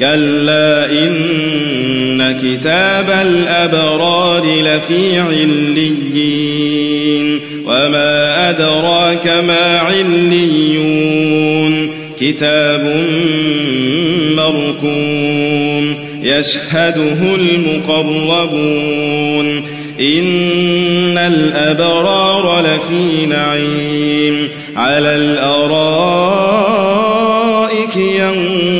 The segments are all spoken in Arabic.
كلا إن كتاب الأبرار لفي عليين وما أدراك ما عليون كتاب مركوم يشهده المقربون إن الأبرار لفي نعيم على الأرائك ينظرون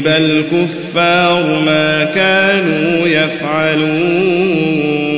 ضرب الكفار ما كانوا يفعلون